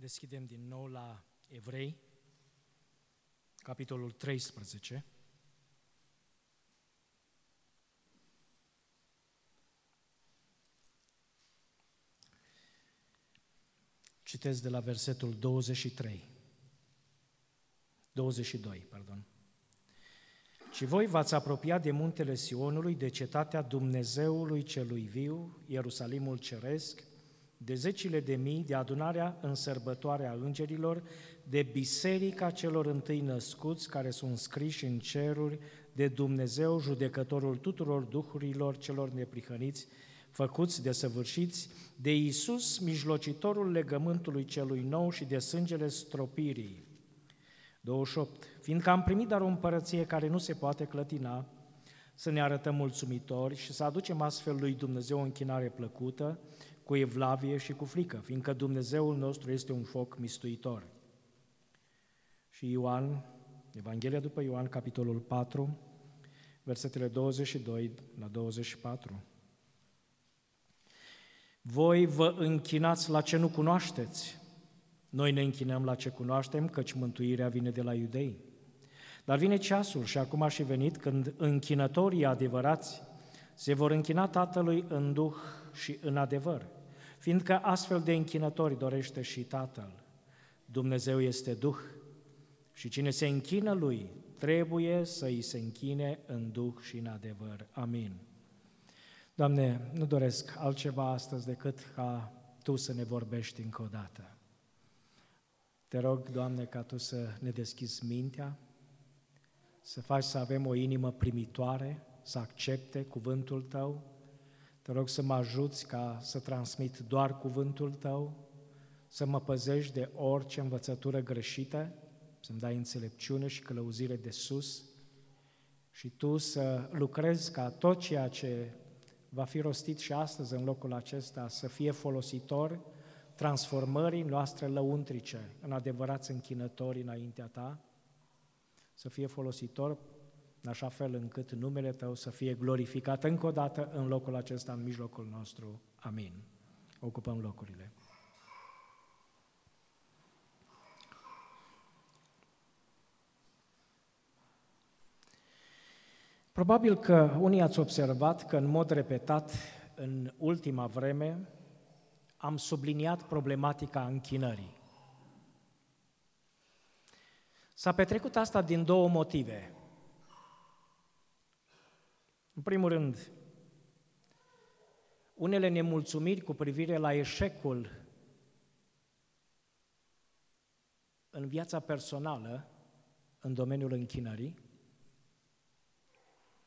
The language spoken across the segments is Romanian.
Deschidem din nou la Evrei, capitolul 13. Citesc de la versetul 23. 22, pardon. Și voi v-ați apropiat de muntele Sionului, de cetatea Dumnezeului celui viu, Ierusalimul ceresc, de zecile de mii, de adunarea în sărbătoare a îngerilor, de biserica celor întâi născuți care sunt scriși în ceruri, de Dumnezeu, judecătorul tuturor duhurilor celor neprihăniți, făcuți de săvârșiți, de Iisus, mijlocitorul legământului celui nou și de sângele stropirii. 28. Fiindcă am primit dar o împărăție care nu se poate clătina, să ne arătăm mulțumitori și să aducem astfel lui Dumnezeu o închinare plăcută, cu evlavie și cu frică, fiindcă Dumnezeul nostru este un foc mistuitor. Și Ioan, Evanghelia după Ioan, capitolul 4, versetele 22 la 24. Voi vă închinați la ce nu cunoașteți. Noi ne închinăm la ce cunoaștem, căci mântuirea vine de la iudei. Dar vine ceasul și acum a și venit când închinătorii adevărați se vor închina Tatălui în duh și în adevăr, fiindcă astfel de închinători dorește și Tatăl. Dumnezeu este Duh și cine se închină Lui trebuie să îi se închine în Duh și în adevăr. Amin. Doamne, nu doresc altceva astăzi decât ca Tu să ne vorbești încă o dată. Te rog, Doamne, ca Tu să ne deschizi mintea, să faci să avem o inimă primitoare, să accepte cuvântul Tău. Te rog să mă ajuți ca să transmit doar cuvântul Tău, să mă păzești de orice învățătură greșită, să-mi dai înțelepciune și călăuzire de sus și Tu să lucrezi ca tot ceea ce va fi rostit și astăzi în locul acesta să fie folositor transformării noastre lăuntrice în adevărați închinători înaintea Ta, să fie folositor în așa fel încât numele Tău să fie glorificat încă o dată în locul acesta, în mijlocul nostru. Amin. Ocupăm locurile. Probabil că unii ați observat că în mod repetat în ultima vreme am subliniat problematica închinării. S-a petrecut asta din două motive. În primul rând, unele nemulțumiri cu privire la eșecul în viața personală, în domeniul închinării,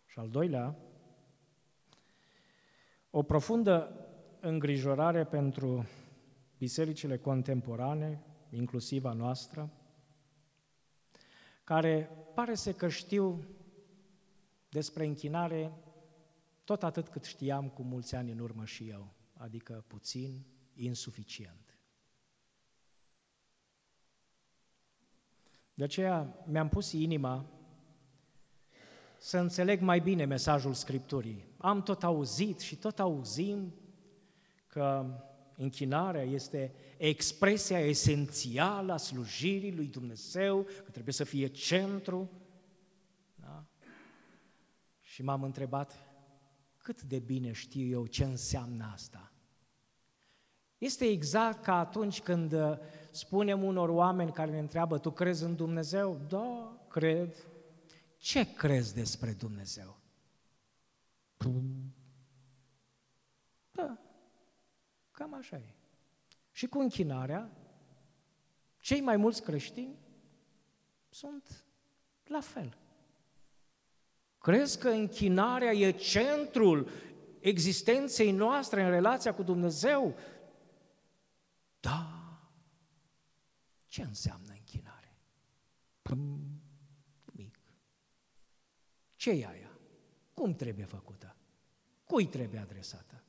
și al doilea, o profundă îngrijorare pentru bisericile contemporane, inclusiv a noastră, care pare să că știu despre închinare tot atât cât știam cu mulți ani în urmă și eu, adică puțin, insuficient. De aceea mi-am pus inima să înțeleg mai bine mesajul Scripturii. Am tot auzit și tot auzim că închinarea este expresia esențială a slujirii lui Dumnezeu, că trebuie să fie centru. Da? Și m-am întrebat cât de bine știu eu ce înseamnă asta. Este exact ca atunci când uh, spunem unor oameni care ne întreabă, tu crezi în Dumnezeu? Da, cred. Ce crezi despre Dumnezeu? Da, cam așa e. Și cu închinarea, cei mai mulți creștini sunt la fel. Crezi că închinarea e centrul existenței noastre în relația cu Dumnezeu? Da. Ce înseamnă închinare? Nimic. Ce e aia? Cum trebuie făcută? Cui trebuie adresată?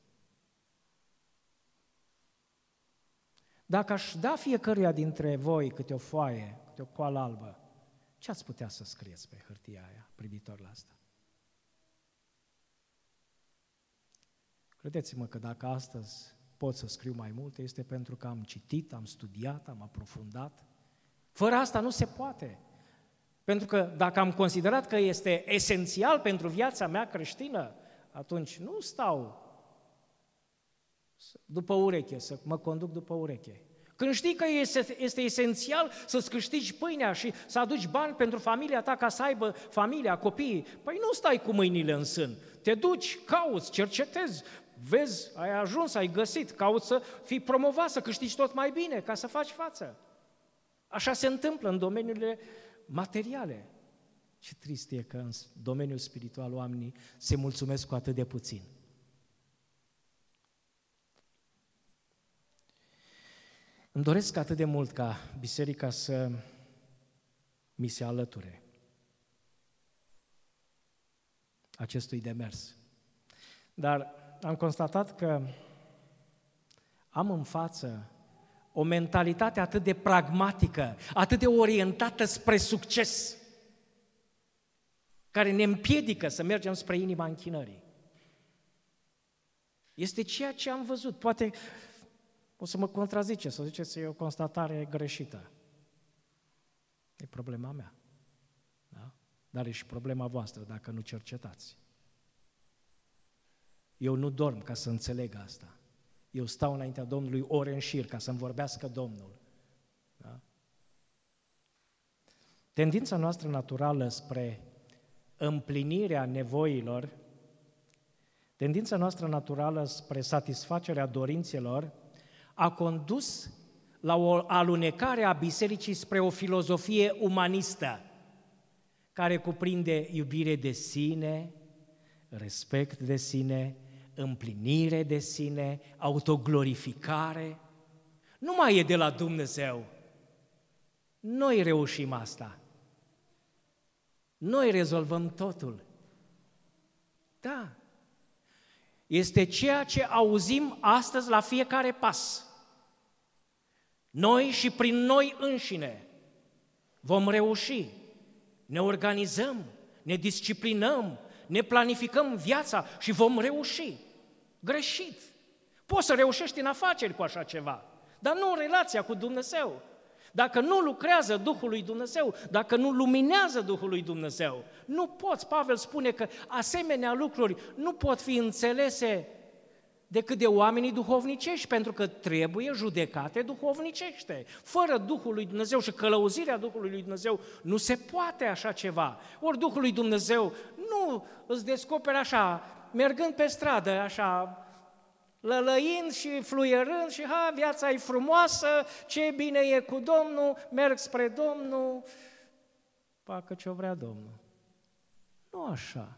Dacă aș da fiecăruia dintre voi câte o foaie, câte o coală albă, ce ați putea să scrieți pe hârtia aia privitor la asta? Credeți-mă că dacă astăzi pot să scriu mai multe este pentru că am citit, am studiat, am aprofundat. Fără asta nu se poate. Pentru că dacă am considerat că este esențial pentru viața mea creștină, atunci nu stau după ureche, să mă conduc după ureche. Când știi că este, este esențial să-ți câștigi pâinea și să aduci bani pentru familia ta ca să aibă familia, copiii, păi nu stai cu mâinile în sân. Te duci, cauți, cercetezi, vezi, ai ajuns, ai găsit, cauți să fii promovat, să câștigi tot mai bine, ca să faci față. Așa se întâmplă în domeniile materiale. Ce trist e că în domeniul spiritual oamenii se mulțumesc cu atât de puțin. Îmi doresc atât de mult ca biserica să mi se alăture acestui demers. Dar am constatat că am în față o mentalitate atât de pragmatică, atât de orientată spre succes, care ne împiedică să mergem spre inima închinării. Este ceea ce am văzut. Poate o să mă contrazice, să ziceți, e o constatare greșită. E problema mea. Da? Dar e și problema voastră dacă nu cercetați. Eu nu dorm ca să înțeleg asta. Eu stau înaintea Domnului ore în șir ca să-mi vorbească Domnul. Da? Tendința noastră naturală spre împlinirea nevoilor, tendința noastră naturală spre satisfacerea dorințelor, a condus la o alunecare a bisericii spre o filozofie umanistă, care cuprinde iubire de sine, respect de sine, împlinire de sine, autoglorificare. Nu mai e de la Dumnezeu. Noi reușim asta. Noi rezolvăm totul. Da. Este ceea ce auzim astăzi la fiecare pas. Noi și prin noi înșine vom reuși. Ne organizăm, ne disciplinăm, ne planificăm viața și vom reuși. Greșit. Poți să reușești în afaceri cu așa ceva, dar nu în relația cu Dumnezeu. Dacă nu lucrează Duhul lui Dumnezeu, dacă nu luminează Duhul lui Dumnezeu, nu poți, Pavel spune că asemenea lucruri nu pot fi înțelese decât de oamenii duhovnicești, pentru că trebuie judecate duhovnicește. Fără Duhul lui Dumnezeu și călăuzirea Duhului lui Dumnezeu nu se poate așa ceva. Ori Duhul lui Dumnezeu nu îți descoperă așa, mergând pe stradă, așa, lălăind și fluierând și ha, viața e frumoasă, ce bine e cu Domnul, merg spre Domnul, facă ce vrea Domnul. Nu așa.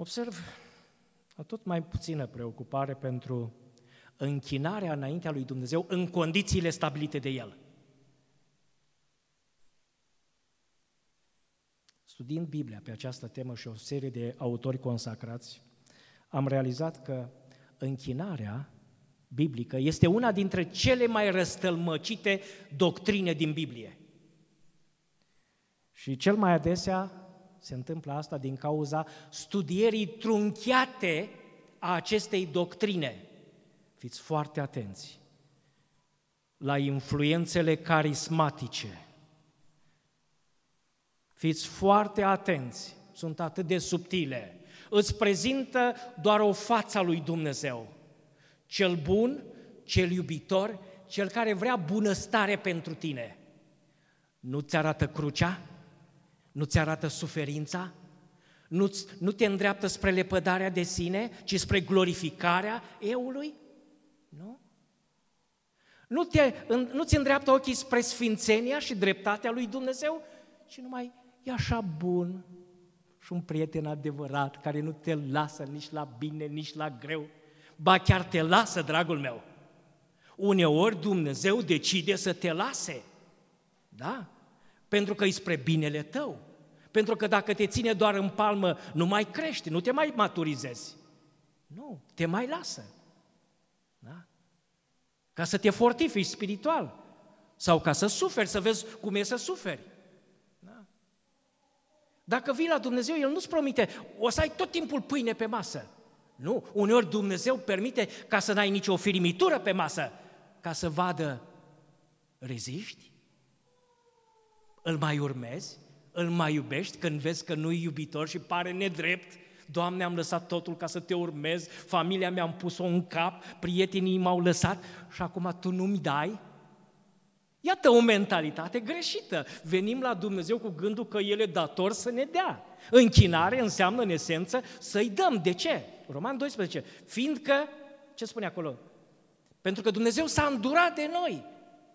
Observ o tot mai puțină preocupare pentru închinarea înaintea lui Dumnezeu în condițiile stabilite de El. Studiind Biblia pe această temă și o serie de autori consacrați, am realizat că închinarea biblică este una dintre cele mai răstălmăcite doctrine din Biblie. Și cel mai adesea se întâmplă asta din cauza studierii trunchiate a acestei doctrine. Fiți foarte atenți la influențele carismatice. Fiți foarte atenți, sunt atât de subtile. Îți prezintă doar o față a lui Dumnezeu. Cel bun, cel iubitor, cel care vrea bunăstare pentru tine. Nu ți arată crucea? Nu ți arată suferința? Nu, nu te îndreaptă spre lepădarea de sine, ci spre glorificarea eului? Nu? Nu, te, nu ți îndreaptă ochii spre sfințenia și dreptatea lui Dumnezeu, ci numai e așa bun și un prieten adevărat care nu te lasă nici la bine, nici la greu, ba chiar te lasă, dragul meu. Uneori Dumnezeu decide să te lase, da? Pentru că e spre binele tău. Pentru că dacă te ține doar în palmă, nu mai crești, nu te mai maturizezi. Nu, te mai lasă. Da? Ca să te fortifici spiritual. Sau ca să suferi, să vezi cum e să suferi. Da? Dacă vii la Dumnezeu, El nu-ți promite, o să ai tot timpul pâine pe masă. Nu, uneori Dumnezeu permite ca să n-ai nicio firimitură pe masă, ca să vadă, reziști? Îl mai urmezi? Îl mai iubești când vezi că nu-i iubitor și pare nedrept? Doamne, am lăsat totul ca să te urmez, familia mea am pus-o în cap, prietenii m-au lăsat și acum tu nu-mi dai? Iată o mentalitate greșită. Venim la Dumnezeu cu gândul că El e dator să ne dea. Închinare înseamnă, în esență, să-i dăm. De ce? Roman 12. Fiindcă, ce spune acolo? Pentru că Dumnezeu s-a îndurat de noi.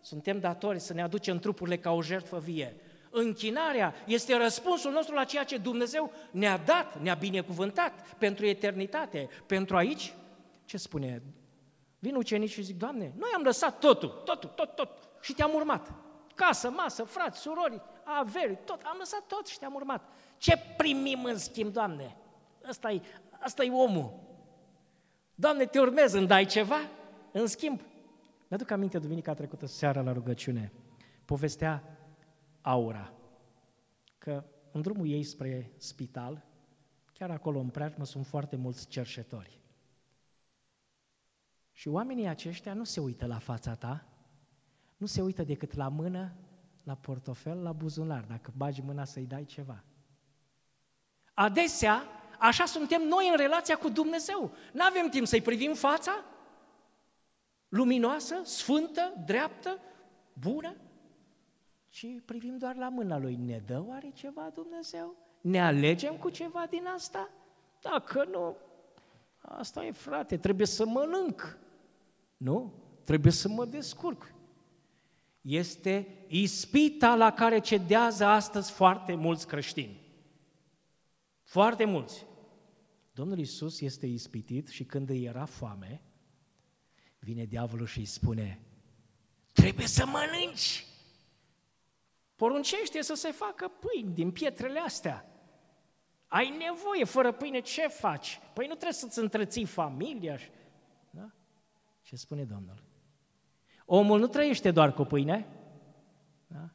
Suntem datori să ne aducem trupurile ca o jertfă vie. Închinarea este răspunsul nostru la ceea ce Dumnezeu ne-a dat, ne-a binecuvântat pentru eternitate. Pentru aici, ce spune? Vin ucenici și zic, Doamne, noi am lăsat totul, totul, tot, tot, și te-am urmat. Casă, masă, frați, surori, averi, tot, am lăsat tot și te-am urmat. Ce primim în schimb, Doamne? Asta e, asta e omul. Doamne, te urmez, îmi dai ceva? În schimb, mi-aduc aminte duminica trecută seara la rugăciune, povestea Aura, că în drumul ei spre spital, chiar acolo în preajmă sunt foarte mulți cerșetori. Și oamenii aceștia nu se uită la fața ta, nu se uită decât la mână, la portofel, la buzunar, dacă bagi mâna să-i dai ceva. Adesea, așa suntem noi în relația cu Dumnezeu. Nu avem timp să-i privim fața, luminoasă, sfântă, dreaptă, bună, ci privim doar la mâna Lui. Ne dă oare ceva Dumnezeu? Ne alegem cu ceva din asta? Dacă nu, asta e frate, trebuie să mănânc. Nu? Trebuie să mă descurc este ispita la care cedează astăzi foarte mulți creștini. Foarte mulți. Domnul Isus este ispitit și când îi era foame, vine diavolul și îi spune, trebuie să mănânci. Poruncește să se facă pâini din pietrele astea. Ai nevoie, fără pâine ce faci? Păi nu trebuie să-ți întreții familia. Da? Ce spune Domnul? Omul nu trăiește doar cu pâine, da?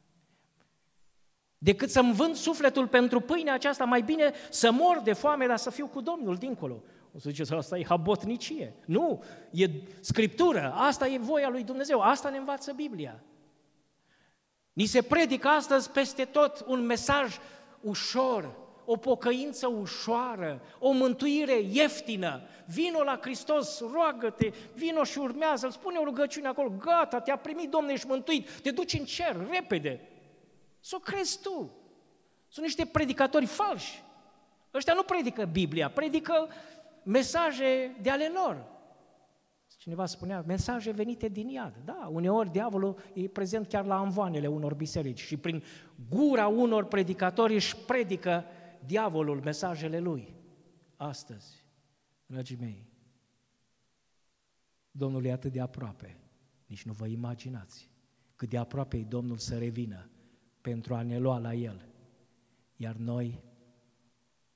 decât să-mi vând sufletul pentru pâinea aceasta, mai bine să mor de foame, dar să fiu cu Domnul dincolo. O să ziceți, asta e habotnicie. Nu, e Scriptură, asta e voia lui Dumnezeu, asta ne învață Biblia. Ni se predică astăzi peste tot un mesaj ușor, o pocăință ușoară, o mântuire ieftină. Vino la Hristos, roagă-te, vino și urmează, îl spune o rugăciune acolo, gata, te-a primit Domnul, ești mântuit, te duci în cer, repede. Să o crezi tu. Sunt niște predicatori falși. Ăștia nu predică Biblia, predică mesaje de ale lor. Cineva spunea, mesaje venite din iad. Da, uneori diavolul e prezent chiar la anvoanele unor biserici și prin gura unor predicatori își predică diavolul mesajele lui astăzi, dragii mei. Domnul e atât de aproape, nici nu vă imaginați cât de aproape e Domnul să revină pentru a ne lua la El. Iar noi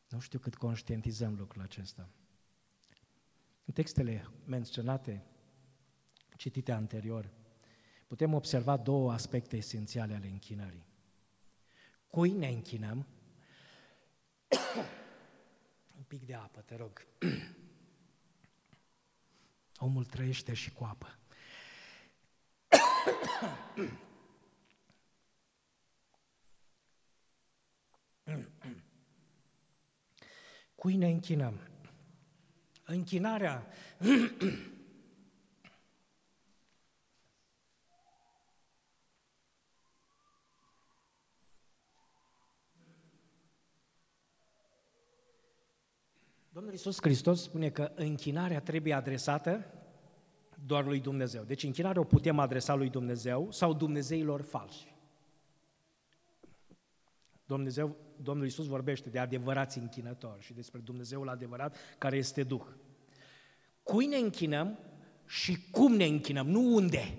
nu știu cât conștientizăm lucrul acesta. În textele menționate, citite anterior, putem observa două aspecte esențiale ale închinării. Cui ne închinăm Un pic de apă, te rog. Omul trăiește și cu apă. Cui ne închinăm? Închinarea Domnul Iisus Hristos spune că închinarea trebuie adresată doar lui Dumnezeu. Deci închinarea o putem adresa lui Dumnezeu sau Dumnezeilor falși. Dumnezeu, Domnul Iisus vorbește de adevărați închinători și despre Dumnezeul adevărat care este Duh. Cui ne închinăm și cum ne închinăm, nu unde.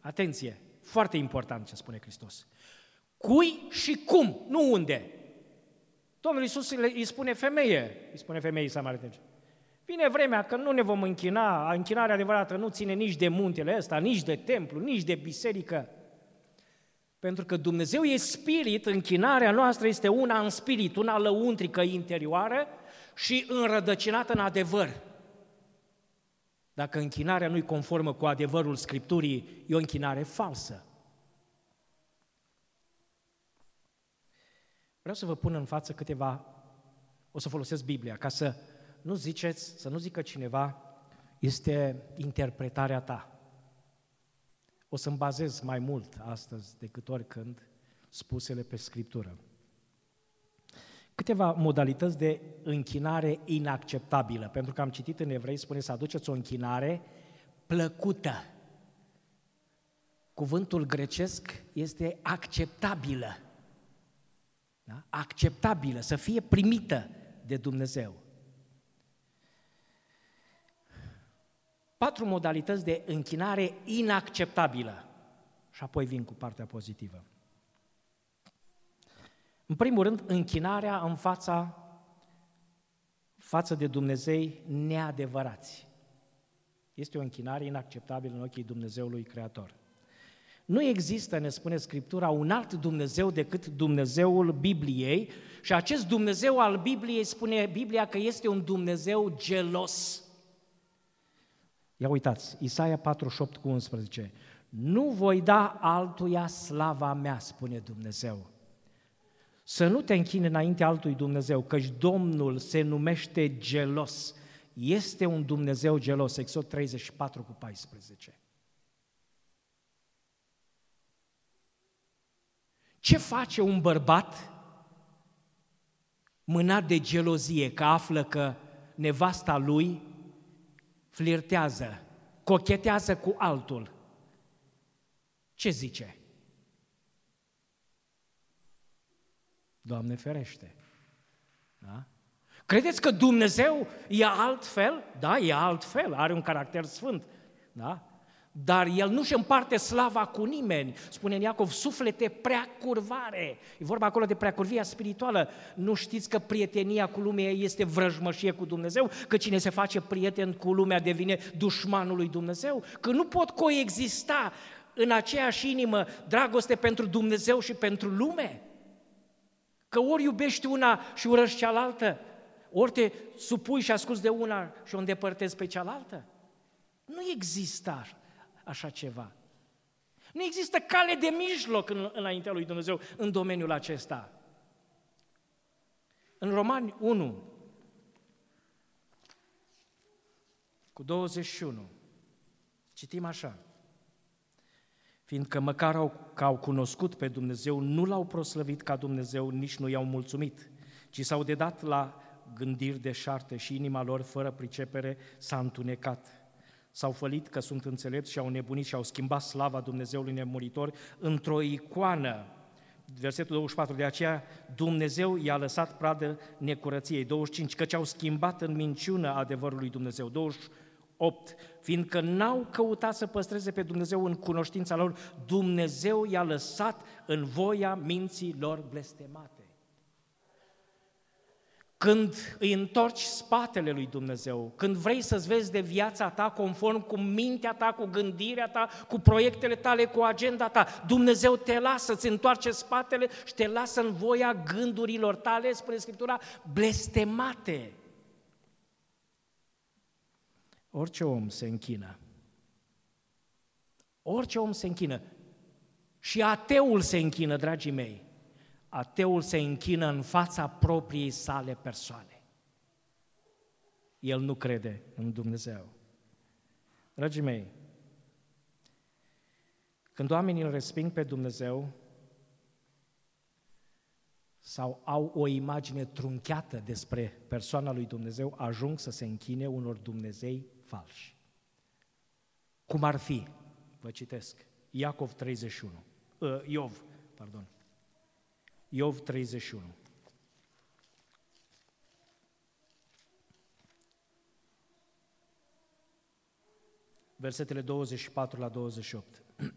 Atenție, foarte important ce spune Hristos. Cui și cum, nu unde. Domnul Iisus îi spune femeie, îi spune femeii samaritene. Vine vremea că nu ne vom închina, închinarea adevărată nu ține nici de muntele ăsta, nici de templu, nici de biserică. Pentru că Dumnezeu e spirit, închinarea noastră este una în spirit, una lăuntrică interioară și înrădăcinată în adevăr. Dacă închinarea nu-i conformă cu adevărul Scripturii, e o închinare falsă. Vreau să vă pun în față câteva, o să folosesc Biblia, ca să nu ziceți, să nu zică cineva, este interpretarea ta. O să-mi bazez mai mult astăzi decât oricând spusele pe Scriptură. Câteva modalități de închinare inacceptabilă, pentru că am citit în Evrei, spune să aduceți o închinare plăcută. Cuvântul grecesc este acceptabilă. Da? Acceptabilă, să fie primită de Dumnezeu. Patru modalități de închinare inacceptabilă. Și apoi vin cu partea pozitivă. În primul rând, închinarea în fața față de Dumnezei neadevărați. Este o închinare inacceptabilă în ochii Dumnezeului Creator. Nu există, ne spune Scriptura, un alt Dumnezeu decât Dumnezeul Bibliei și acest Dumnezeu al Bibliei spune Biblia că este un Dumnezeu gelos. Ia uitați, Isaia 48 cu 11. Nu voi da altuia slava mea, spune Dumnezeu. Să nu te închine înainte altui Dumnezeu, căci Domnul se numește gelos. Este un Dumnezeu gelos, Exod 34 cu 14. Ce face un bărbat mânat de gelozie, că află că nevasta lui flirtează, cochetează cu altul? Ce zice? Doamne ferește! Da? Credeți că Dumnezeu e altfel? Da, e altfel, are un caracter sfânt. Da? Dar el nu-și împarte slava cu nimeni. Spune în Iacov, suflete prea curvare. E vorba acolo de preacurvia spirituală. Nu știți că prietenia cu lumea este vrăjmășie cu Dumnezeu? Că cine se face prieten cu lumea devine dușmanul lui Dumnezeu? Că nu pot coexista în aceeași inimă dragoste pentru Dumnezeu și pentru lume? Că ori iubești una și urăști cealaltă, ori te supui și asculți de una și o îndepărtezi pe cealaltă. Nu există așa ceva. Nu există cale de mijloc în, înaintea lui Dumnezeu în domeniul acesta. În Romani 1, cu 21, citim așa fiindcă măcar au, că au cunoscut pe Dumnezeu, nu l-au proslăvit ca Dumnezeu, nici nu i-au mulțumit, ci s-au dedat la gândiri de șarte și inima lor, fără pricepere, s-a întunecat. S-au fălit că sunt înțelepți și au nebunit și au schimbat slava Dumnezeului nemuritor într-o icoană. Versetul 24, de aceea Dumnezeu i-a lăsat pradă necurăției. 25, căci au schimbat în minciună adevărul lui Dumnezeu. 28, 8. Fiindcă n-au căutat să păstreze pe Dumnezeu în cunoștința lor, Dumnezeu i-a lăsat în voia minții lor blestemate. Când îi întorci spatele lui Dumnezeu, când vrei să-ți vezi de viața ta conform cu mintea ta, cu gândirea ta, cu proiectele tale, cu agenda ta, Dumnezeu te lasă, îți întoarce spatele și te lasă în voia gândurilor tale, spune Scriptura, blestemate. Orice om se închină. Orice om se închină. Și ateul se închină, dragii mei. Ateul se închină în fața propriei sale persoane. El nu crede în Dumnezeu. Dragii mei, când oamenii îl resping pe Dumnezeu sau au o imagine trunchiată despre persoana lui Dumnezeu, ajung să se închine unor Dumnezei falși. Cum ar fi, vă citesc, Iacov 31, uh, Iov, pardon, Iov 31. Versetele 24 la 28.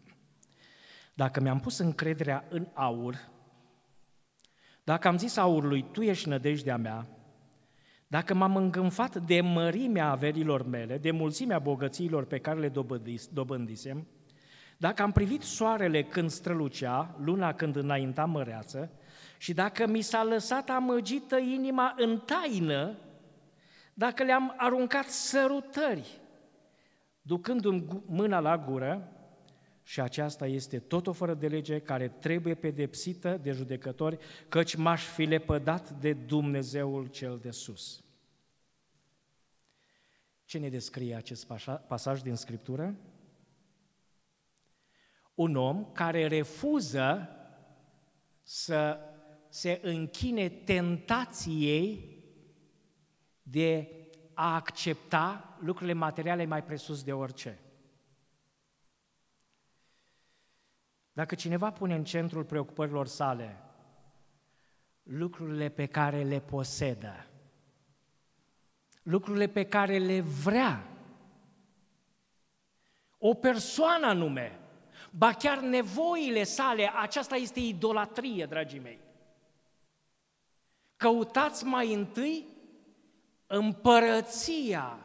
Dacă mi-am pus încrederea în aur, dacă am zis aurului, tu ești nădejdea mea, dacă m-am îngânfat de mărimea averilor mele, de mulțimea bogățiilor pe care le dobândisem, dacă am privit soarele când strălucea, luna când înainta măreață, și dacă mi s-a lăsat amăgită inima în taină, dacă le-am aruncat sărutări, ducându-mi mâna la gură, și aceasta este tot o fără de lege care trebuie pedepsită de judecători, căci m-aș fi lepădat de Dumnezeul cel de sus. Ce ne descrie acest pasaj din Scriptură? Un om care refuză să se închine tentației de a accepta lucrurile materiale mai presus de orice. Dacă cineva pune în centrul preocupărilor sale lucrurile pe care le posedă, lucrurile pe care le vrea, o persoană anume, ba chiar nevoile sale, aceasta este idolatrie, dragii mei. Căutați mai întâi împărăția,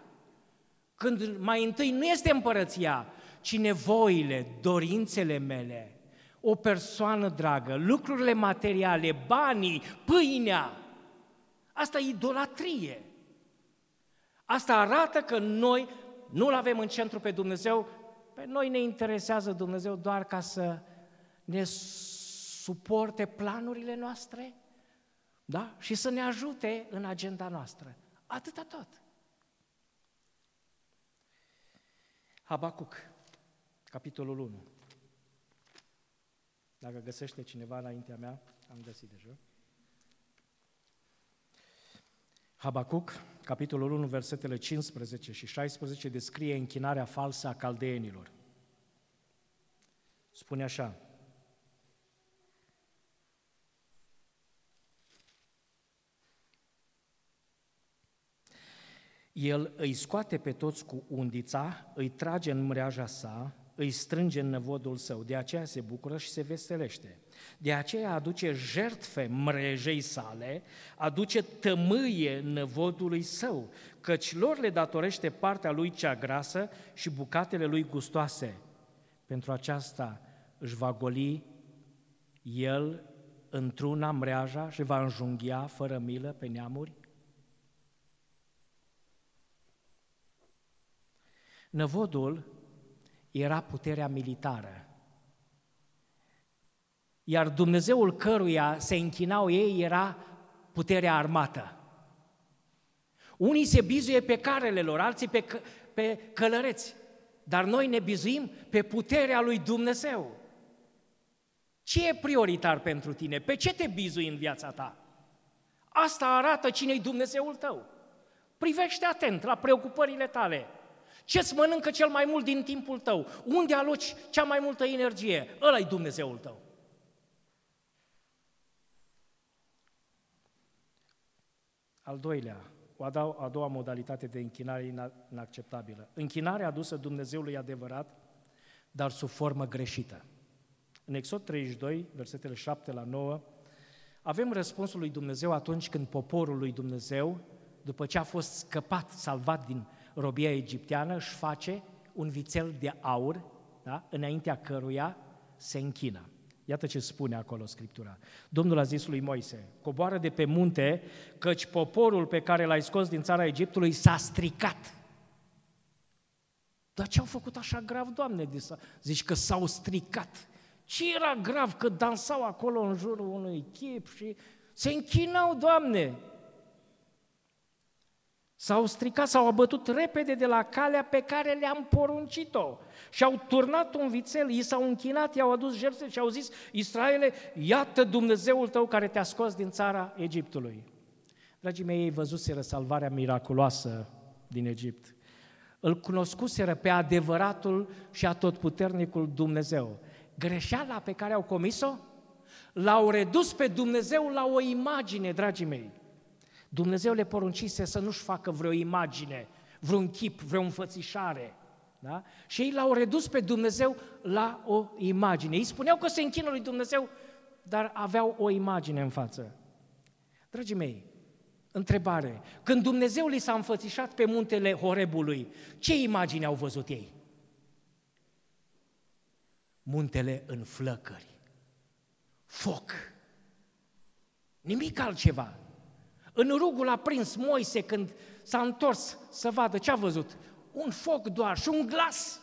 când mai întâi nu este împărăția, ci nevoile, dorințele mele, o persoană dragă, lucrurile materiale, banii, pâinea, asta e idolatrie. Asta arată că noi nu-L avem în centru pe Dumnezeu, pe noi ne interesează Dumnezeu doar ca să ne suporte planurile noastre, da? Și să ne ajute în agenda noastră. Atâta tot. Habacuc, capitolul 1. Dacă găsește cineva înaintea mea, am găsit deja. Habacuc, capitolul 1, versetele 15 și 16, descrie închinarea falsă a caldeenilor. Spune așa, El îi scoate pe toți cu undița, îi trage în mreaja sa, îi strânge în năvodul său, de aceea se bucură și se veselește. De aceea aduce jertfe mrejei sale, aduce tămâie năvodului său, căci lor le datorește partea lui cea grasă și bucatele lui gustoase. Pentru aceasta își va goli el într-una mreaja și va înjunghia fără milă pe neamuri? Năvodul era puterea militară. Iar Dumnezeul căruia se închinau ei era puterea armată. Unii se bizuie pe carele lor, alții pe, că, pe călăreți, dar noi ne bizuim pe puterea lui Dumnezeu. Ce e prioritar pentru tine? Pe ce te bizui în viața ta? Asta arată cine e Dumnezeul tău. Privește atent la preocupările tale. Ce-ți mănâncă cel mai mult din timpul tău? Unde aloci cea mai multă energie? ăla e Dumnezeul tău. Al doilea, o a doua, a doua modalitate de închinare inacceptabilă. Închinarea adusă Dumnezeului adevărat, dar sub formă greșită. În Exod 32, versetele 7 la 9, avem răspunsul lui Dumnezeu atunci când poporul lui Dumnezeu, după ce a fost scăpat, salvat din robia egipteană își face un vițel de aur, da? înaintea căruia se închină. Iată ce spune acolo Scriptura. Domnul a zis lui Moise, coboară de pe munte, căci poporul pe care l-ai scos din țara Egiptului s-a stricat. Dar ce au făcut așa grav, Doamne? Zici că s-au stricat. Ce era grav că dansau acolo în jurul unui chip și se închinau, Doamne? S-au stricat, s-au abătut repede de la calea pe care le-am poruncit-o. Și au turnat un vițel, i s-au închinat, i-au adus jertfe și au zis, Israele, iată Dumnezeul tău care te-a scos din țara Egiptului. Dragii mei, ei văzuseră salvarea miraculoasă din Egipt. Îl cunoscuseră pe adevăratul și atotputernicul Dumnezeu. Greșeala pe care au comis-o, l-au redus pe Dumnezeu la o imagine, dragii mei. Dumnezeu le poruncise să nu-și facă vreo imagine, vreun chip, vreo înfățișare. Da? Și ei l-au redus pe Dumnezeu la o imagine. Ei spuneau că se închină lui Dumnezeu, dar aveau o imagine în față. Dragii mei, întrebare. Când Dumnezeu li s-a înfățișat pe muntele Horebului, ce imagine au văzut ei? Muntele în flăcări. Foc. Nimic altceva. În rugul a prins Moise când s-a întors să vadă ce a văzut. un foc doar și un glas.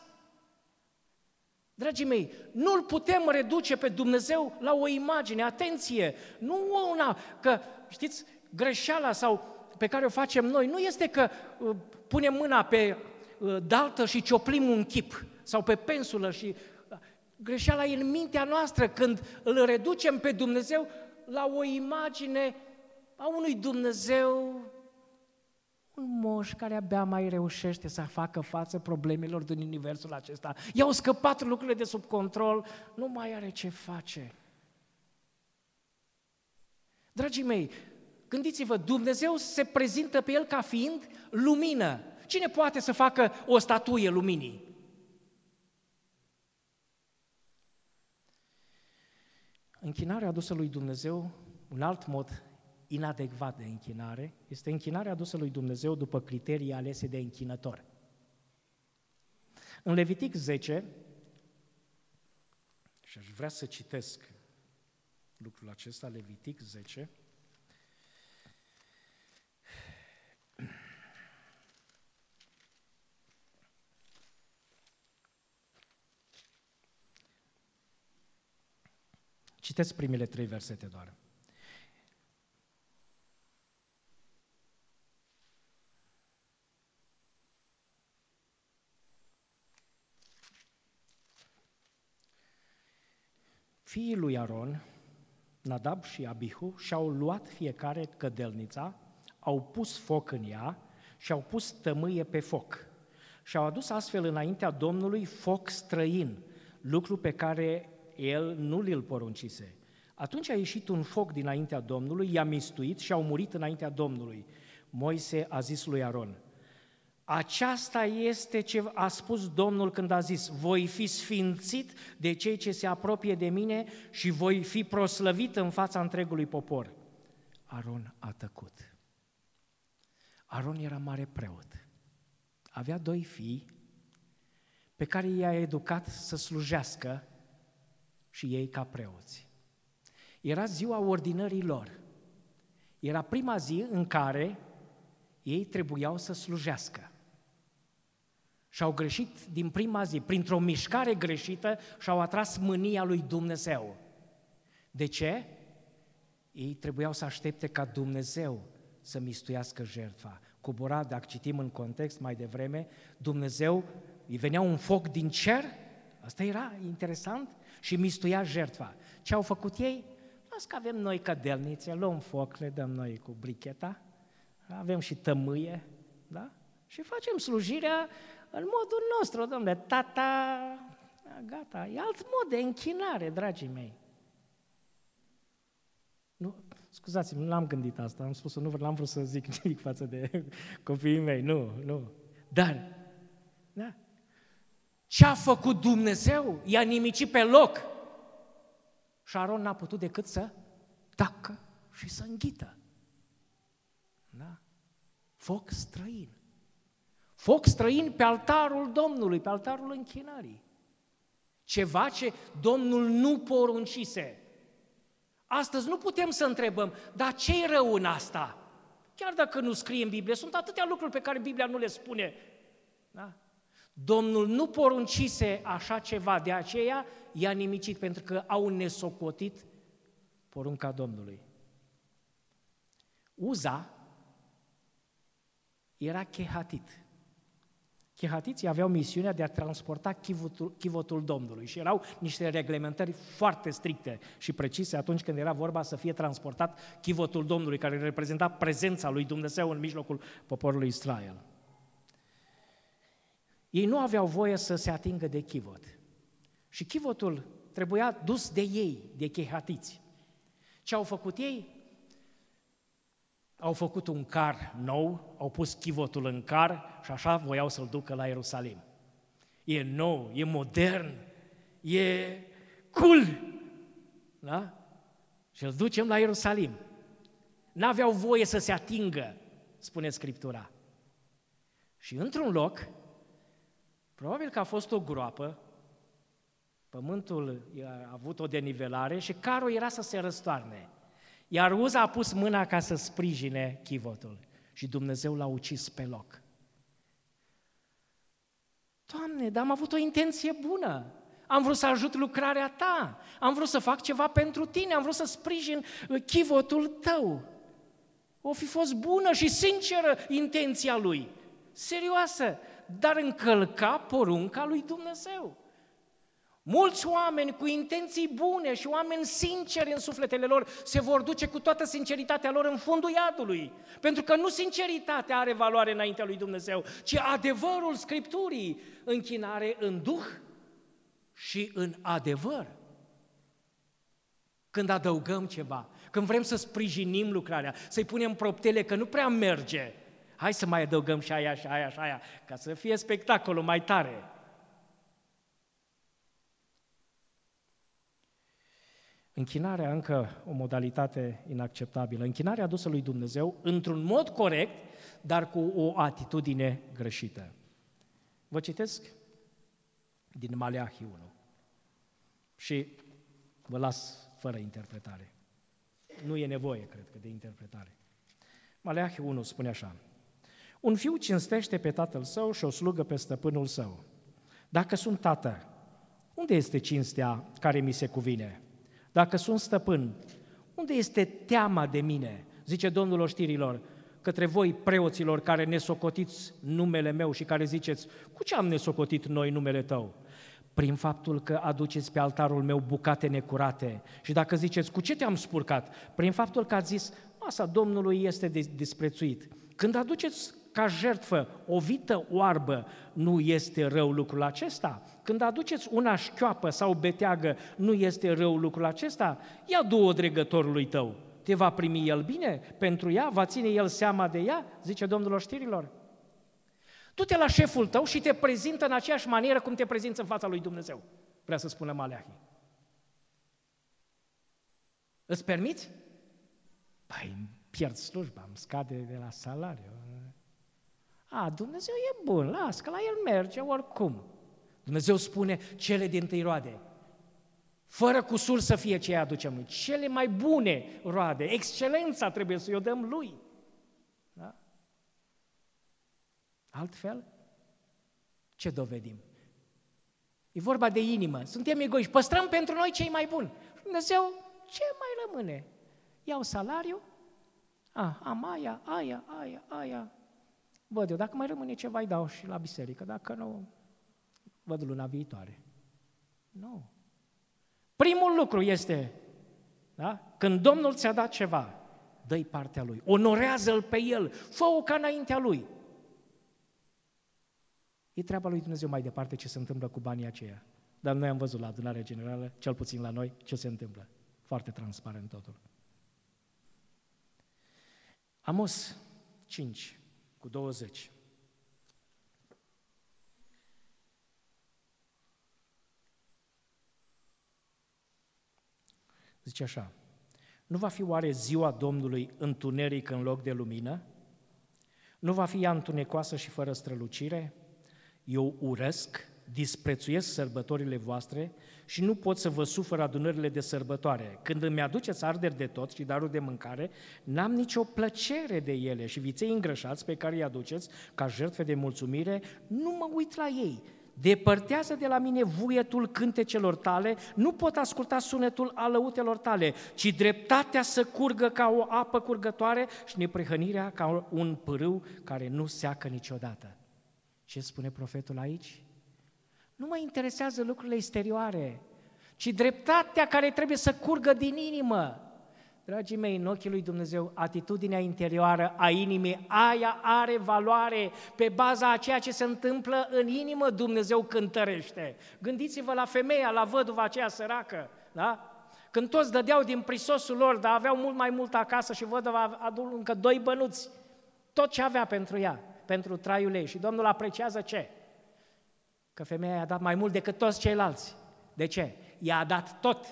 Dragii mei, nu-L putem reduce pe Dumnezeu la o imagine, atenție, nu una, că, știți, greșeala sau pe care o facem noi nu este că uh, punem mâna pe uh, daltă și cioplim un chip sau pe pensulă și uh, greșeala e în mintea noastră când îl reducem pe Dumnezeu la o imagine a unui Dumnezeu un moș care abia mai reușește să facă față problemelor din universul acesta. I-au scăpat lucrurile de sub control, nu mai are ce face. Dragii mei, gândiți-vă, Dumnezeu se prezintă pe El ca fiind lumină. Cine poate să facă o statuie luminii? Închinarea adusă lui Dumnezeu, un alt mod inadecvat de închinare, este închinarea adusă lui Dumnezeu după criterii alese de închinător. În Levitic 10, și aș vrea să citesc lucrul acesta, Levitic 10, Citesc primele trei versete doar. Fiii lui Aron, Nadab și Abihu, și-au luat fiecare cădelnița, au pus foc în ea și au pus tămâie pe foc. Și au adus astfel înaintea Domnului foc străin, lucru pe care el nu l poruncise. Atunci a ieșit un foc dinaintea Domnului, i-a mistuit și au murit înaintea Domnului. Moise a zis lui Aron, aceasta este ce a spus Domnul când a zis, voi fi sfințit de cei ce se apropie de mine și voi fi proslăvit în fața întregului popor. Aron a tăcut. Aron era mare preot. Avea doi fii pe care i-a educat să slujească și ei ca preoți. Era ziua ordinării lor. Era prima zi în care ei trebuiau să slujească. Și-au greșit din prima zi, printr-o mișcare greșită și-au atras mânia lui Dumnezeu. De ce? Ei trebuiau să aștepte ca Dumnezeu să mistuiască jertfa. Cobora, dacă citim în context mai devreme, Dumnezeu, îi venea un foc din cer, asta era interesant, și mistuia jertfa. Ce au făcut ei? Las că avem noi cădelnițe, luăm foc, le dăm noi cu bricheta, avem și tămâie, da? Și facem slujirea în modul nostru, domnule, tata, gata, e alt mod de închinare, dragii mei. Nu, scuzați-mă, nu am gândit asta, am spus nu n-am vrut să zic nimic față de copiii mei, nu, nu. Dar, da, ce a făcut Dumnezeu? I-a nimicit pe loc. Și Aron n-a putut decât să tacă și să înghită. Da? Foc străin. Foc străin pe altarul Domnului, pe altarul închinării. Ceva ce Domnul nu poruncise. Astăzi nu putem să întrebăm, dar ce e rău în asta? Chiar dacă nu scrie în Biblie, sunt atâtea lucruri pe care Biblia nu le spune. Da? Domnul nu poruncise așa ceva, de aceea i-a nimicit, pentru că au nesocotit porunca Domnului. Uza era chehatit. Chehatiții aveau misiunea de a transporta chivotul, chivotul Domnului și erau niște reglementări foarte stricte și precise atunci când era vorba să fie transportat chivotul Domnului, care reprezenta prezența lui Dumnezeu în mijlocul poporului Israel. Ei nu aveau voie să se atingă de chivot. Și chivotul trebuia dus de ei, de chehatiți. Ce au făcut ei? Au făcut un car nou, au pus chivotul în car și așa voiau să-l ducă la Ierusalim. E nou, e modern, e cool. Da? Și îl ducem la Ierusalim. N-aveau voie să se atingă, spune Scriptura. Și într-un loc, probabil că a fost o groapă, pământul a avut o denivelare și carul era să se răstoarne. Iar Uza a pus mâna ca să sprijine chivotul și Dumnezeu l-a ucis pe loc. Doamne, dar am avut o intenție bună. Am vrut să ajut lucrarea ta. Am vrut să fac ceva pentru tine. Am vrut să sprijin chivotul tău. O fi fost bună și sinceră intenția lui. Serioasă. Dar încălca porunca lui Dumnezeu. Mulți oameni cu intenții bune și oameni sinceri în sufletele lor se vor duce cu toată sinceritatea lor în fundul iadului. Pentru că nu sinceritatea are valoare înaintea lui Dumnezeu, ci adevărul Scripturii, închinare în duh și în adevăr. Când adăugăm ceva, când vrem să sprijinim lucrarea, să-i punem proptele că nu prea merge, hai să mai adăugăm și aia și aia și aia, ca să fie spectacolul mai tare. Închinarea încă o modalitate inacceptabilă. Închinarea adusă lui Dumnezeu într-un mod corect, dar cu o atitudine greșită. Vă citesc din Maleahi 1 și vă las fără interpretare. Nu e nevoie, cred că, de interpretare. Maleahi 1 spune așa. Un fiu cinstește pe tatăl său și o slugă pe stăpânul său. Dacă sunt tată, unde este cinstea care mi se cuvine? Dacă sunt stăpân, unde este teama de mine? Zice Domnul oștirilor, către voi preoților care ne socotiți numele meu și care ziceți, cu ce am nesocotit noi numele tău? Prin faptul că aduceți pe altarul meu bucate necurate. Și dacă ziceți, cu ce te-am spurcat? Prin faptul că ați zis, masa Domnului este disprețuit. Când aduceți ca jertfă o vită oarbă, nu este rău lucrul acesta? Când aduceți una șchioapă sau beteagă, nu este rău lucrul acesta? Ia du-o dregătorului tău, te va primi el bine pentru ea, va ține el seama de ea, zice Domnul oștirilor. Du-te la șeful tău și te prezintă în aceeași manieră cum te prezinți în fața lui Dumnezeu, vrea să spună Maleahi. Îți permiți? Păi pierd slujba, îmi scade de la salariu. A, Dumnezeu e bun, las, că la El merge oricum. Dumnezeu spune cele din tâi roade. Fără cusur să fie ce aducem noi. Cele mai bune roade, excelența trebuie să-i o dăm Lui. Da? Altfel, ce dovedim? E vorba de inimă. Suntem egoiști. Păstrăm pentru noi cei mai buni. Dumnezeu, ce mai rămâne? Iau salariu, a, am aia, aia, aia, aia, Văd eu, dacă mai rămâne ceva, îi dau și la biserică, dacă nu, văd luna viitoare. Nu. Primul lucru este, da? când Domnul ți-a dat ceva, dă-i partea Lui, onorează-L pe El, fă-o ca înaintea Lui. E treaba lui Dumnezeu mai departe ce se întâmplă cu banii aceia. Dar noi am văzut la adunarea generală, cel puțin la noi, ce se întâmplă. Foarte transparent totul. Amos 5, cu 20. Zice așa, nu va fi oare ziua Domnului întuneric în loc de lumină? Nu va fi ea întunecoasă și fără strălucire? Eu urăsc, disprețuiesc sărbătorile voastre și nu pot să vă sufăr adunările de sărbătoare. Când îmi aduceți arderi de tot și darul de mâncare, n-am nicio plăcere de ele și viței îngrășați pe care îi aduceți ca jertfe de mulțumire, nu mă uit la ei. Depărtează de la mine vuietul cântecelor tale, nu pot asculta sunetul alăutelor tale, ci dreptatea să curgă ca o apă curgătoare și neprihănirea ca un pârâu care nu seacă niciodată. Ce spune profetul aici? Nu mă interesează lucrurile exterioare, ci dreptatea care trebuie să curgă din inimă. Dragii mei, în ochii lui Dumnezeu, atitudinea interioară a inimii, aia are valoare. Pe baza a ceea ce se întâmplă în inimă, Dumnezeu cântărește. Gândiți-vă la femeia, la văduva aceea săracă, da? Când toți dădeau din prisosul lor, dar aveau mult mai mult acasă și văduva adu încă doi bănuți, tot ce avea pentru ea, pentru traiul ei. Și Domnul apreciază ce? Că femeia i-a dat mai mult decât toți ceilalți. De ce? I-a dat tot.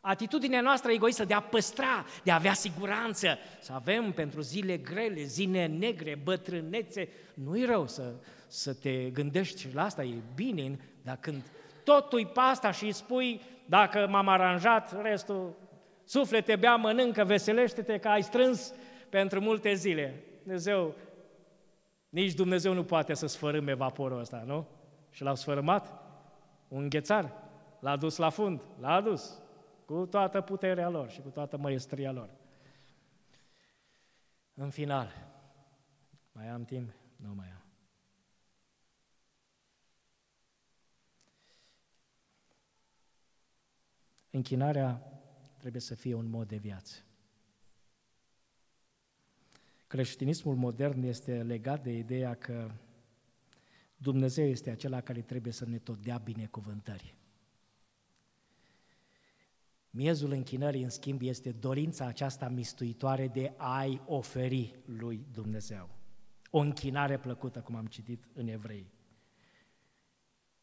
Atitudinea noastră egoistă de a păstra, de a avea siguranță, să avem pentru zile grele, zile negre, bătrânețe, nu-i rău să, să te gândești și la asta, e bine, dar când totul pe asta și îi spui, dacă m-am aranjat, restul, suflete, bea, mănâncă, veselește-te că ai strâns pentru multe zile. Dumnezeu, nici Dumnezeu nu poate să sfărâme vaporul ăsta, nu? Și l-au sfărâmat, un ghețar, l-a dus la fund, l-a adus cu toată puterea lor și cu toată măestria lor. În final, mai am timp? Nu mai am. Închinarea trebuie să fie un mod de viață. Creștinismul modern este legat de ideea că Dumnezeu este acela care trebuie să ne tot dea binecuvântări. Miezul închinării, în schimb, este dorința aceasta mistuitoare de a-i oferi lui Dumnezeu. O închinare plăcută, cum am citit în Evrei.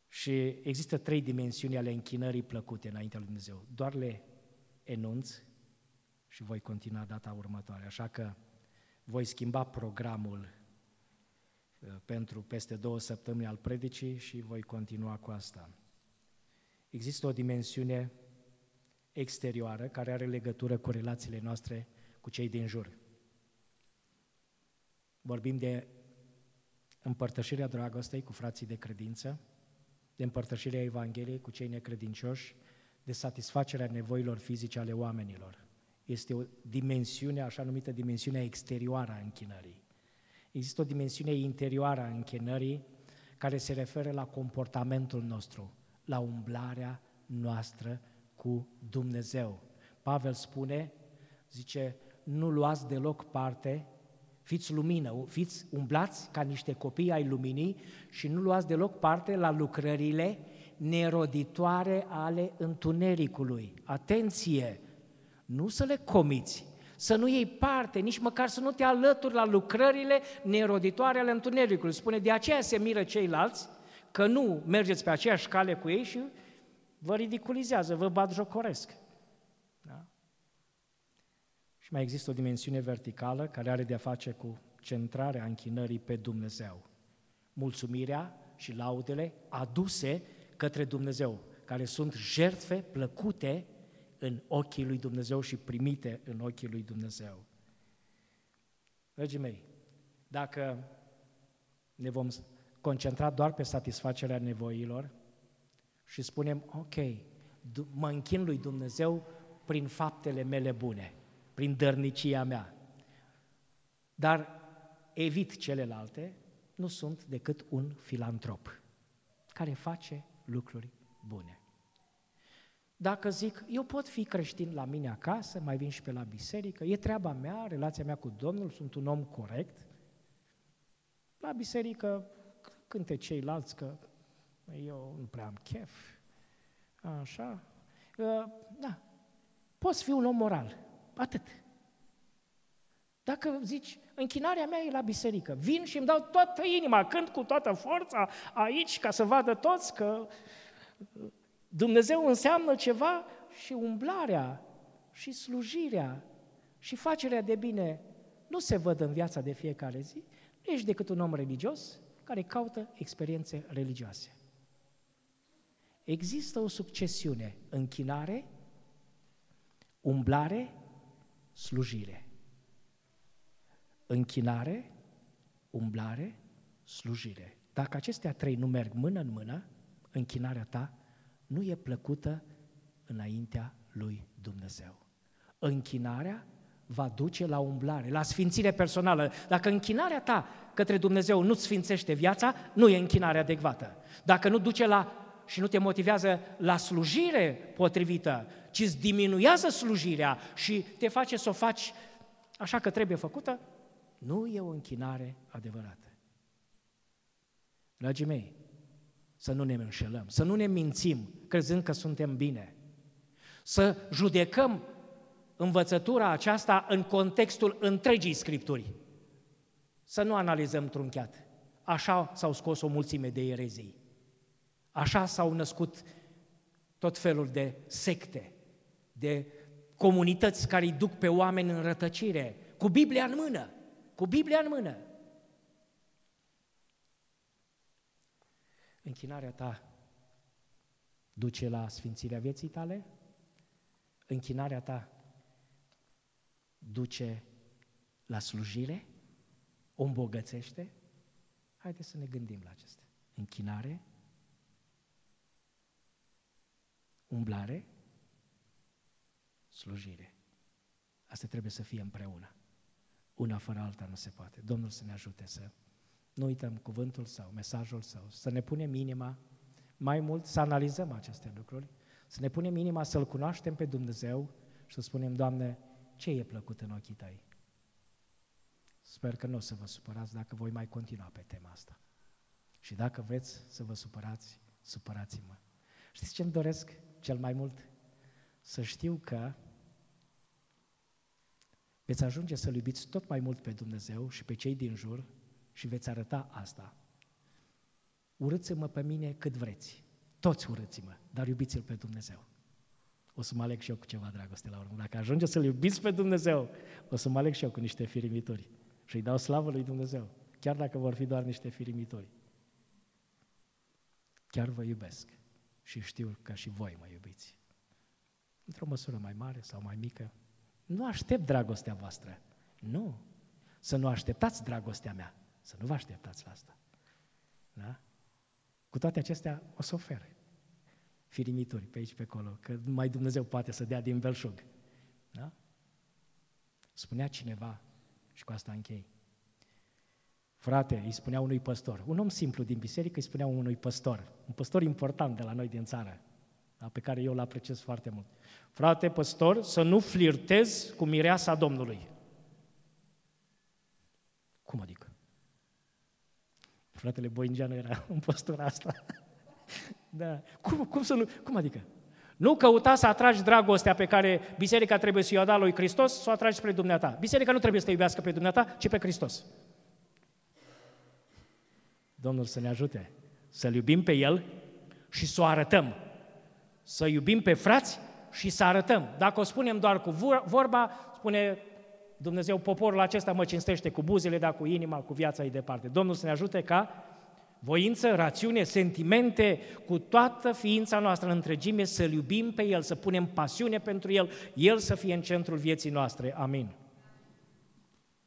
Și există trei dimensiuni ale închinării plăcute înaintea lui Dumnezeu. Doar le enunț și voi continua data următoare. Așa că voi schimba programul uh, pentru peste două săptămâni al predicii și voi continua cu asta. Există o dimensiune exterioară care are legătură cu relațiile noastre cu cei din jur. Vorbim de împărtășirea dragostei cu frații de credință, de împărtășirea Evangheliei cu cei necredincioși, de satisfacerea nevoilor fizice ale oamenilor. Este o dimensiune, așa numită dimensiunea exterioară a închinării. Există o dimensiune interioară a închinării care se referă la comportamentul nostru, la umblarea noastră cu Dumnezeu. Pavel spune, zice, nu luați deloc parte, fiți lumină, fiți umblați ca niște copii ai luminii și nu luați deloc parte la lucrările neroditoare ale întunericului. Atenție! Nu să le comiți, să nu iei parte, nici măcar să nu te alături la lucrările neroditoare ale întunericului. Spune, de aceea se miră ceilalți că nu mergeți pe aceeași cale cu ei și vă ridiculizează, vă bat jocoresc. Da? Și mai există o dimensiune verticală care are de-a face cu centrarea închinării pe Dumnezeu. Mulțumirea și laudele aduse către Dumnezeu, care sunt jertfe plăcute în ochii lui Dumnezeu și primite în ochii lui Dumnezeu. Dragii mei, dacă ne vom concentra doar pe satisfacerea nevoilor și spunem, ok, mă închin lui Dumnezeu prin faptele mele bune, prin dărnicia mea, dar evit celelalte, nu sunt decât un filantrop care face lucruri bune. Dacă zic, eu pot fi creștin la mine acasă, mai vin și pe la biserică, e treaba mea, relația mea cu Domnul, sunt un om corect, la biserică cânte ceilalți că eu nu prea am chef, așa, da, poți fi un om moral, atât. Dacă zici, închinarea mea e la biserică, vin și îmi dau toată inima, cânt cu toată forța aici ca să vadă toți că Dumnezeu înseamnă ceva și umblarea și slujirea și facerea de bine nu se văd în viața de fiecare zi, nu ești decât un om religios care caută experiențe religioase. Există o succesiune, închinare, umblare, slujire. Închinare, umblare, slujire. Dacă acestea trei nu merg mână în mână, închinarea ta nu e plăcută înaintea lui Dumnezeu. Închinarea va duce la umblare, la sfințire personală. Dacă închinarea ta către Dumnezeu nu-ți sfințește viața, nu e închinare adecvată. Dacă nu duce la și nu te motivează la slujire potrivită, ci îți diminuează slujirea și te face să o faci așa că trebuie făcută, nu e o închinare adevărată. Dragii mei, să nu ne înșelăm, să nu ne mințim crezând că suntem bine, să judecăm învățătura aceasta în contextul întregii Scripturi, să nu analizăm trunchiat. Așa s-au scos o mulțime de erezii. Așa s-au născut tot felul de secte, de comunități care îi duc pe oameni în rătăcire, cu Biblia în mână, cu Biblia în mână. Închinarea ta duce la sfințirea vieții tale? Închinarea ta duce la slujire? O îmbogățește? Haideți să ne gândim la acestea. Închinare, umblare, slujire. Asta trebuie să fie împreună. Una fără alta nu se poate. Domnul să ne ajute să nu uităm cuvântul Său, mesajul Său, să ne punem inima, mai mult să analizăm aceste lucruri, să ne punem inima să-L cunoaștem pe Dumnezeu și să spunem, Doamne, ce e plăcut în ochii Tăi? Sper că nu o să vă supărați dacă voi mai continua pe tema asta. Și dacă vreți să vă supărați, supărați-mă. Știți ce îmi doresc cel mai mult? Să știu că veți ajunge să-L iubiți tot mai mult pe Dumnezeu și pe cei din jur și veți arăta asta. Urâți-mă pe mine cât vreți. Toți urâți-mă, dar iubiți-L pe Dumnezeu. O să mă aleg și eu cu ceva dragoste la urmă. Dacă ajunge să-L iubiți pe Dumnezeu, o să mă aleg și eu cu niște firimituri. Și îi dau slavă lui Dumnezeu, chiar dacă vor fi doar niște firimitori. Chiar vă iubesc și știu că și voi mă iubiți. Într-o măsură mai mare sau mai mică. Nu aștept dragostea voastră. Nu. Să nu așteptați dragostea mea. Să nu vă așteptați la asta. Da? Cu toate acestea o să ofere firimituri pe aici pe acolo, că mai Dumnezeu poate să dea din belșug. Da? Spunea cineva, și cu asta închei, frate, îi spunea unui păstor, un om simplu din biserică îi spunea unui păstor, un păstor important de la noi din țară, da, pe care eu îl apreciez foarte mult. Frate păstor, să nu flirtezi cu mireasa Domnului. Cum adică? Fratele Boingeanu era un păstor asta. da. Cum, cum să nu? Cum adică? Nu căuta să atragi dragostea pe care biserica trebuie să-i o da lui Hristos, să o atragi spre dumneata. Biserica nu trebuie să te iubească pe dumneata, ci pe Hristos. Domnul să ne ajute să-L iubim pe El și să o arătăm. Să iubim pe frați și să arătăm. Dacă o spunem doar cu vorba, spune Dumnezeu, poporul acesta mă cinstește cu buzele, dar cu inima, cu viața ei departe. Domnul să ne ajute ca voință, rațiune, sentimente, cu toată ființa noastră în întregime, să-L iubim pe El, să punem pasiune pentru El, El să fie în centrul vieții noastre. Amin.